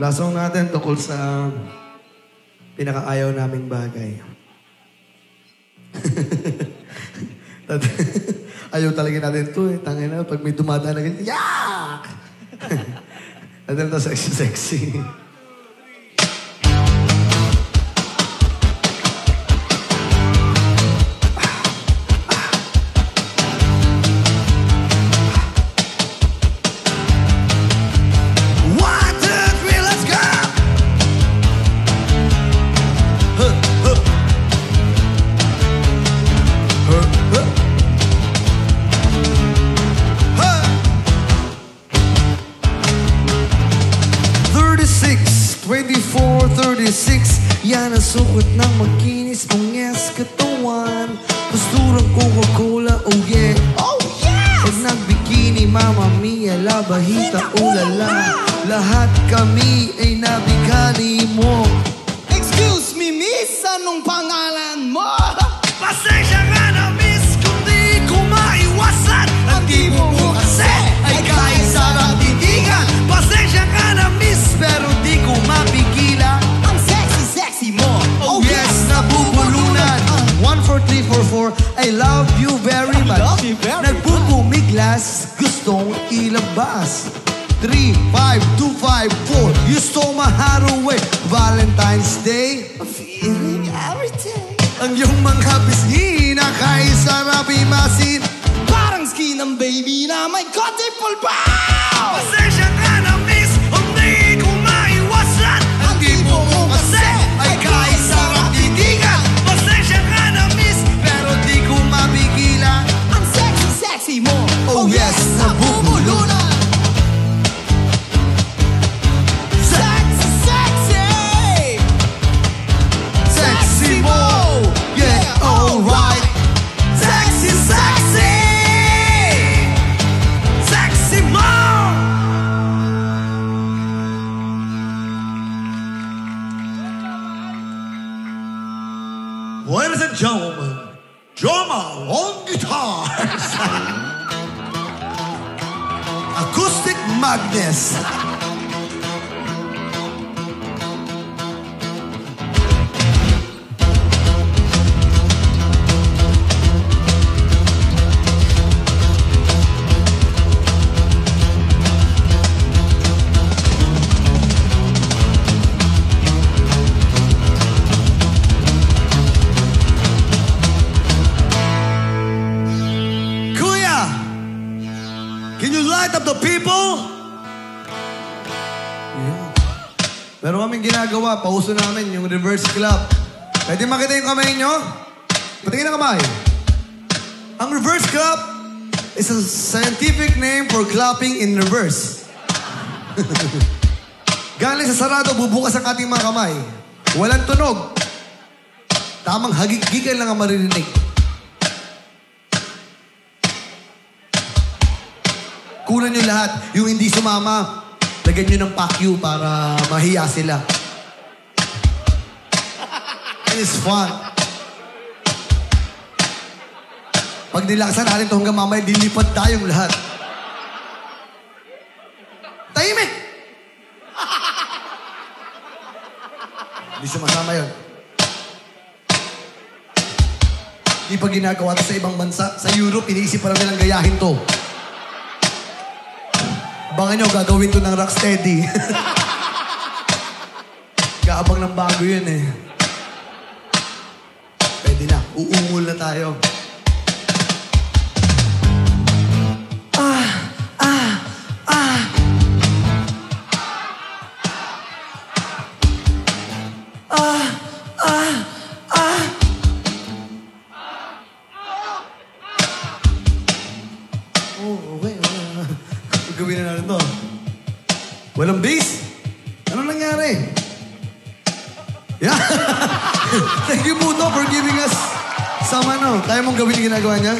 Last song natin tungkol sa pinakaayaw naming bagay. Ayaw talaga natin to eh. Tangin na, pag may dumadaan na ganyan, yak! Natin to sexy-sexy. Yan ang sukat ng makinis mong yes katawan. Pasturang Coca-Cola, oh yeah. Oh yes! Pag nagbikini, mama mia, la bahita, ulala. Lahat kami ay nabikani mo. Excuse me, miss, anong pangalan mo? I love you very much. love you very Nagbubumiglas, gustong ilabas 3, 5, 2, 5, 4 You stole my heart away Valentine's Day Feeling everything. Ang iyong mga bisngi na kay sarap imasin Parang skin ng baby na may konti pulbaw. Ladies and gentlemen, drama on guitars. Acoustic Magnus. Meron kaming ginagawa, pauso namin, yung reverse clap. Pwede makita yung kamay nyo? Patingin ang kamay. Ang reverse clap is a scientific name for clapping in reverse. Galing sa sarado, bubukas ang ating mga kamay. Walang tunog. Tamang hagigigan lang ang maririnig. Kunan nyo lahat. Yung hindi sumama, lagyan nyo ng pack para mahiya sila. It's fun. Pag nilakasan natin ito hanggang mamaya, dilipad tayong lahat. Tahimik! Hindi sumasama yun. Hindi pa ginagawa to sa ibang bansa. Sa Europe, iniisip pa lang nilang gayahin to. Abangan nyo, gagawin to ng Rocksteady. Gaabang ng bago yun eh. Pwede na, uungol na tayo. Ginagawa niya?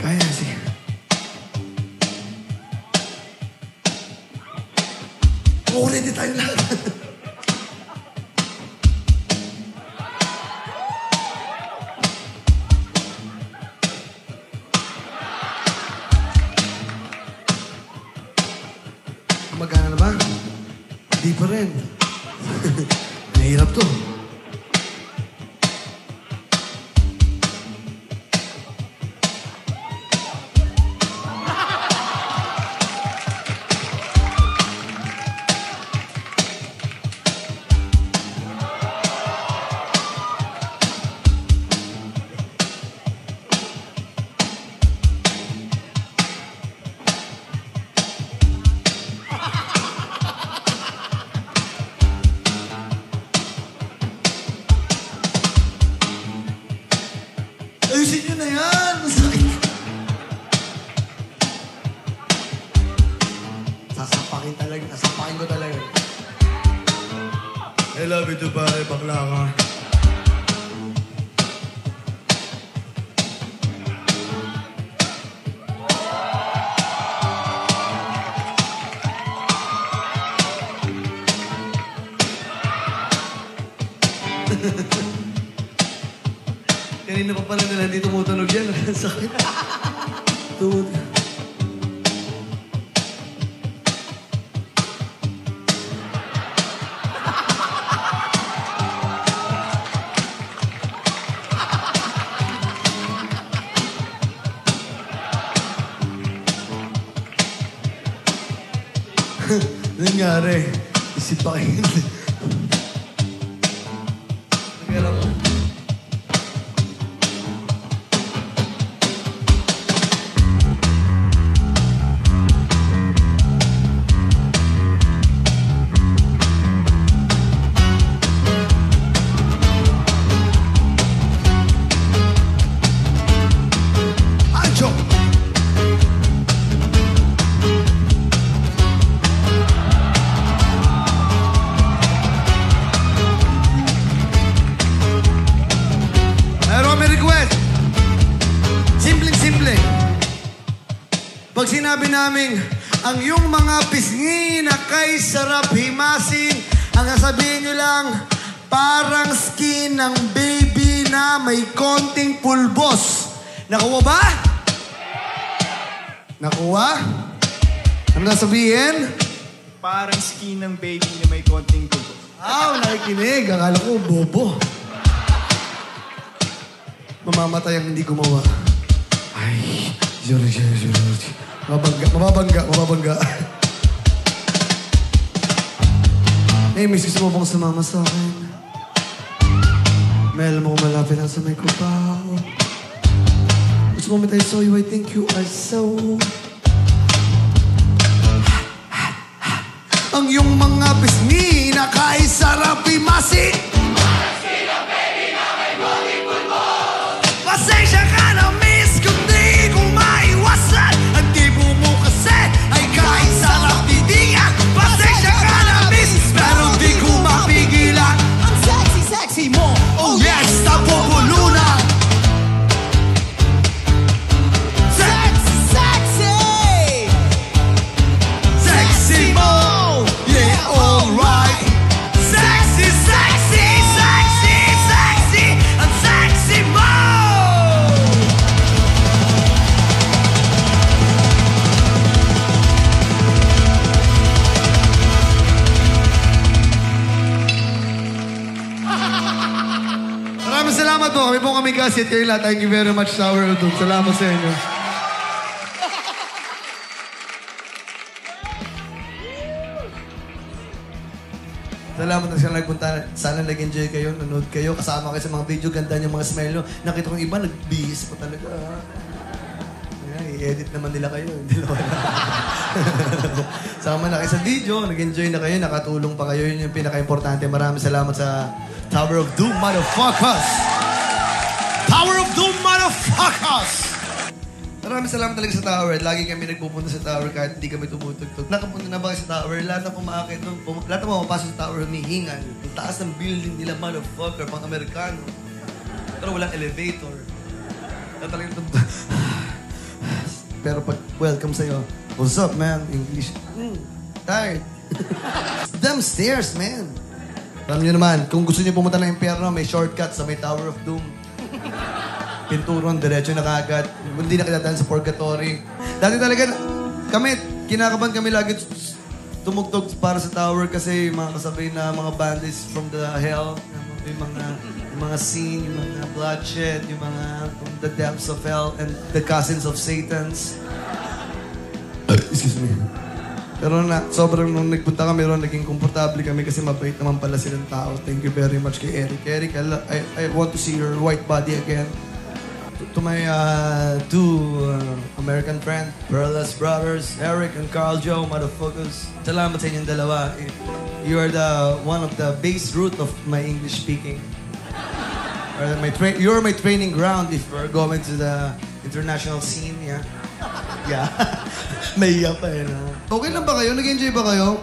Kaya, sige. Oo, ready tayo lahat. Sasapakin talaga. Sasapakin ko talaga. I love you, Dubai. Bakla ka. Kanina pa pala nila hindi tumutunog yan. Sakit. Tumutunog. Nangyari. Isip Pag sinabi namin, ang iyong mga pisngi na kay sarap himasin, ang sasabihin nyo lang, parang skin ng baby na may konting pulbos. Nakuha ba? Nakuha? Ano nasabihin? Parang skin ng baby na may konting dugo. Ah, nakikinig. Akala ko, bobo. Mamamatay ang hindi gumawa. Ay, sorry, sorry, sorry. Mababangga, mababangga, mababangga. hey, miss, gusto mo bang sumama sa akin? Alam mo malapit lang sa may kupaw. Gusto mo tayo saw you, I think you are so... Ang iyong mga pisngi na kaisarap imasi. Kami at kayo. Thank you very much, of Doom. Salamat sa inyo. Salamat na sila nagpunta. Sana nag-enjoy kayo, nanood kayo, kasama kayo sa mga video. Ganda niyo mga smile nyo. Nakita kong iba, nag-bihis pa talaga. ha? Ayan, i-edit naman nila kayo. Hindi naman. Sama na kayo sa video, nag-enjoy na kayo, nakatulong pa kayo. Yun yung pinaka-importante. Maraming salamat sa Tower of Doom, motherfuckers! Doom, motherfuckers! Maraming salamat talaga sa tower. Lagi kami nagpupunta sa tower kahit hindi kami tumutugtog. Nakapunta na ba kayo sa tower? Lahat na pumakit doon. Pum- lahat na pumapasok sa tower, humihingal. Ang taas ng building nila, motherfucker, pang Amerikano. Pero walang elevator. Na talagang tum- Pero pag welcome sa'yo, what's up, man? English. Mm, tired. Damn stairs, man. Alam niyo naman, kung gusto niyo pumunta ng impyerno, may shortcut sa may Tower of Doom. Pinturon, diretso na kagad. Hindi na kinadaan sa purgatory. Dati talaga, kami, kinakaban kami lagi tumugtog para sa tower kasi mga kasabay na mga bandits from the hell, yung mga yung mga scene, yung mga bloodshed, yung mga from the depths of hell and the cousins of Satan's. Excuse me. Pero na, sobrang nung nagpunta kami ron, naging komportable kami kasi mabait naman pala silang tao. Thank you very much kay Eric. Eric, I, I, I want to see your white body again. To, my uh, two uh, American friends, Perlas brothers, Eric and Carl Joe, motherfuckers. Salamat sa inyong dalawa. You are the one of the base root of my English speaking. Or my you're my training ground if we're going to the international scene, yeah. Yeah. Naiya pa eh. Na. Okay lang ba kayo? Nag-enjoy ba kayo?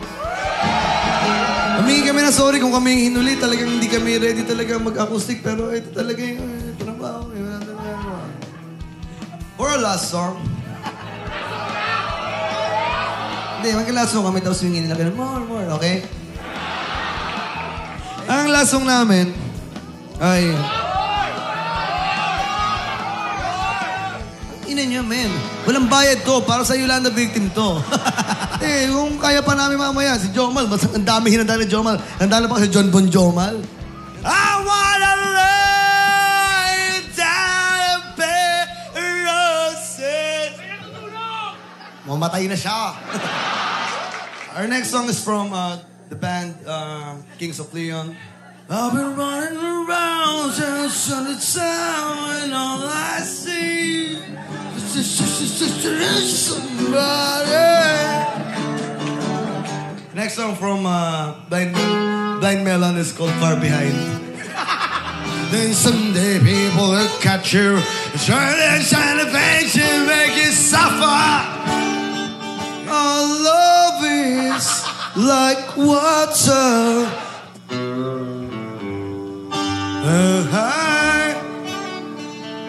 Humingi kami na sorry kung kami hinuli. Talagang hindi kami ready talaga mag-acoustic. Pero ito talaga yung For our last song. Hindi, mag-last song kami. Tapos humingi nila ganun, more, more. Okay? Ang last song namin ay... Ina niya, men. Walang bayad to. Para sa Yolanda victim to. eh, kung kaya pa namin mamaya, si Jomal, mas ang dami hinanda ni Jomal. Handa na pa si John Bon Jomal. Mamatay na siya. Our next song is from uh, the band uh, Kings of Leon. I've been running around since the town and all I see is somebody. Next song from uh, Blind, Blind Melon is called Far Behind. then someday people will catch you, try to shine a face and make you suffer. Like water. Uh, hi.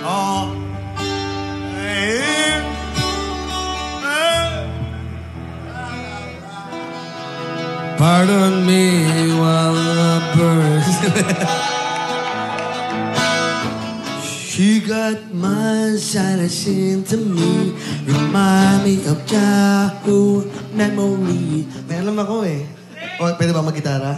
Oh. Hey. Uh. Pardon me while I burn. My shining to me Remind me of childhood memory May alam ako eh. O, pwede ba mag-gitara?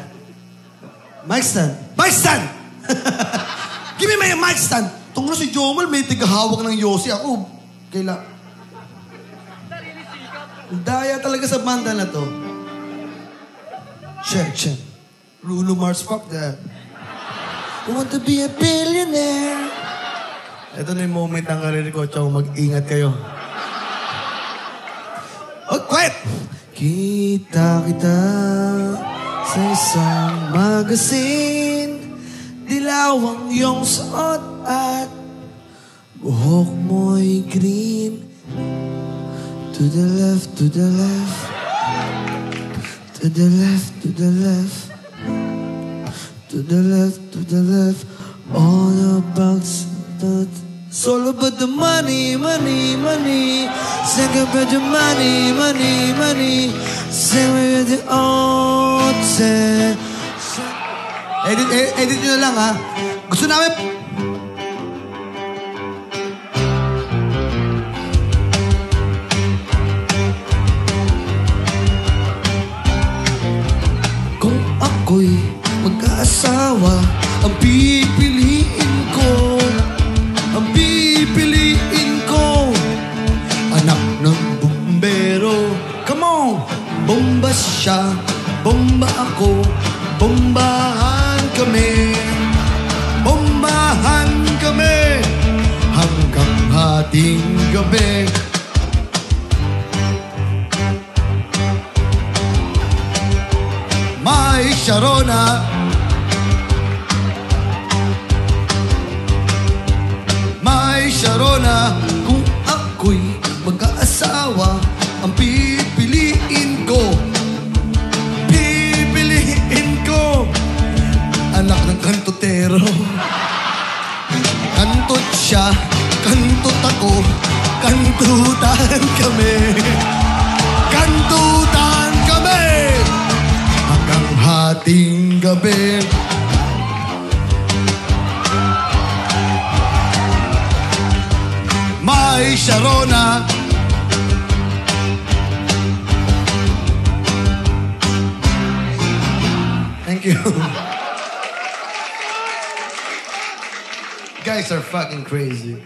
Mic stand! Mic stand! Give me my mic stand! Tungkol si Jomal, may tigahawak ng Yossi. Ako, kaila... Daya talaga sa banda na to. Check, check. Bruno Mars, fuck that. I want to be a billionaire. Ito na yung moment ng karir ko, Chow. Mag-ingat kayo. Oh, quiet! Kita kita sa isang magazine Dilawang iyong suot at buhok mo'y green To the left, to the left To the left, to the left To the left, to the left All the It's all about the money, money, money. Sing about the money, money, money. Sing with the ocean. Edit, edit, edit nyo na lang ha. Gusto namin... Kung ako'y mag-aasawa, ang pipiliin Bomba siya, bomba ako, bombahan kami. Bombahan kami hanggang hating gabi. May Sharona May Sharona Kung ako'y mag-aasawa Ang pipiliin You. Guys are fucking crazy.